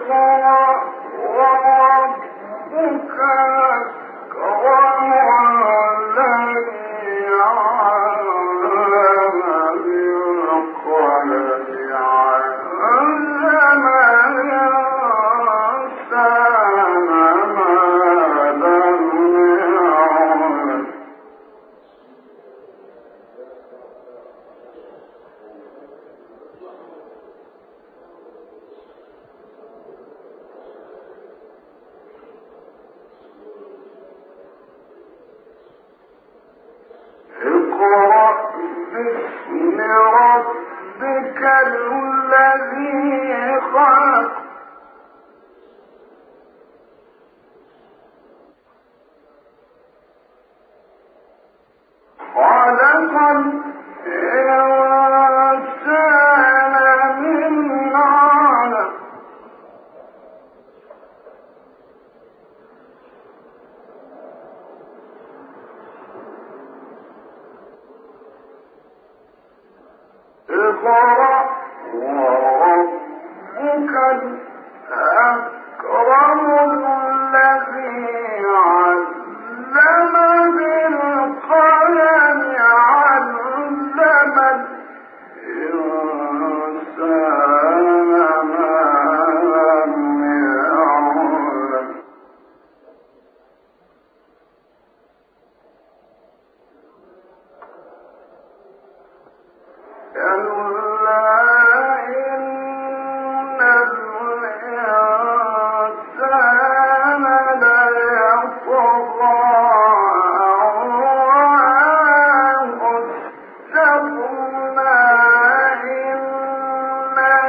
الله وربك باسم ربك الذي خلق. خلق No.